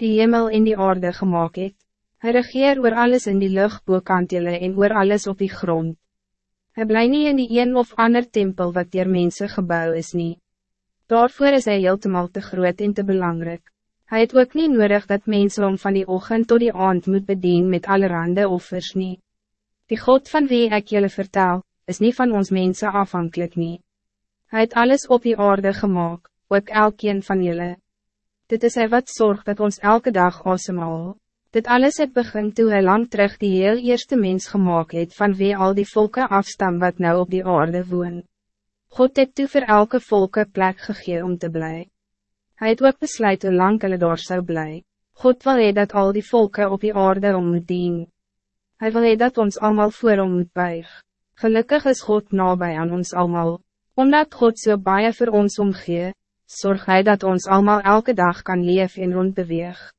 die hemel en die aarde gemaakt het. Hij regeer oor alles in die lucht boekantele en oor alles op die grond. Hij bly nie in die een of ander tempel wat dier mense gebouw is nie. Daarvoor is hij heeltemal te groot en te belangrijk. Hij het ook niet nodig dat mensen om van die ochtend tot die aand moet bedien met allerhande offers nie. Die God van wie ik jullie vertel, is niet van ons mensen afhankelijk nie. Hij het alles op die aarde gemaakt, ook elkeen van jullie. Dit is hij wat zorgt dat ons elke dag asemhaal. Dit alles het begin toe hy lang terug die heel eerste mens gemaakt het van wie al die volken afstam wat nou op die aarde woon. God het toe vir elke volke plek gegee om te blij. Hij het ook besluit hoe lang hulle daar zou blij. God wil hee dat al die volken op die aarde om moet dien. Hij wil hee dat ons allemaal voor om moet buig. Gelukkig is God nabij aan ons allemaal. Omdat God so baie voor ons omgee, zorg hij dat ons allemaal elke dag kan leven en rondbeweeg.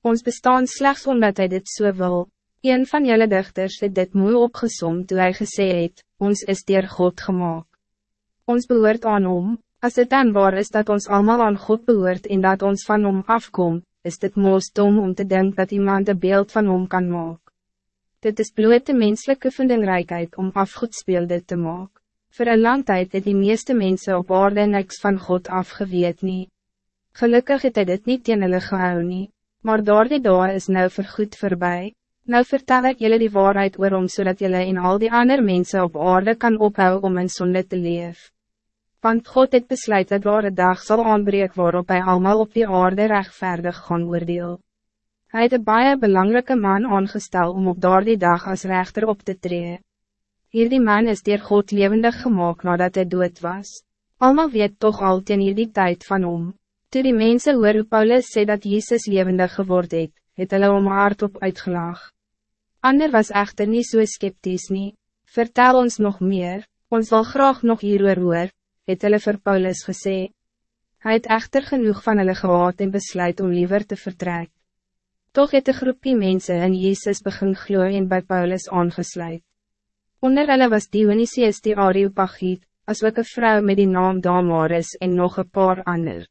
Ons bestaan slechts omdat hij dit so wil. Een van jullie dichters het dit mooi opgesom toe hy gesê het, ons is dier God gemaakt. Ons behoort aan om, als het dan waar is dat ons allemaal aan God behoort en dat ons van om afkom, is dit moos dom om te denken dat iemand een beeld van om kan maken. Dit is blote menselijke vindingrijkheid om afgoedspeelde te maken. Voor een lang tijd het die meeste mensen op aarde niks van God afgeweet nie. Gelukkig het hy dit niet teen hulle gehou nie, maar door die dag is nou vergoed voorbij. Nou vertel ik jullie die waarheid waarom zodat jullie in al die andere mensen op aarde kan ophouden om in zonde te leven. Want God het besluit dat daar een dag zal aanbreek waarop hij allemaal op die aarde rechtvaardig gaan oordeel. Hij het een baie belangrijke man aangestel om op daar die dag als rechter op te treden. Hierdie man is dier God levendig gemaakt nadat hij dood was. Almal weet toch al ten hierdie tijd van om. Toe die mense hoor hoe Paulus sê dat Jezus levendig geword het, het hulle om hardop uitgelaag. Ander was echter niet zo so sceptisch nie. Vertel ons nog meer, ons wil graag nog hier hoor, het hulle vir Paulus gesê. Hij het echter genoeg van hulle gehad en besluit om liever te vertrek. Toch het de groepie mensen in Jezus begin gloeien en bij Paulus aangesluit. Onder hulle was Dionysius die Areopagiet, as ook een vrouw met die naam Damaris en nog een paar ander.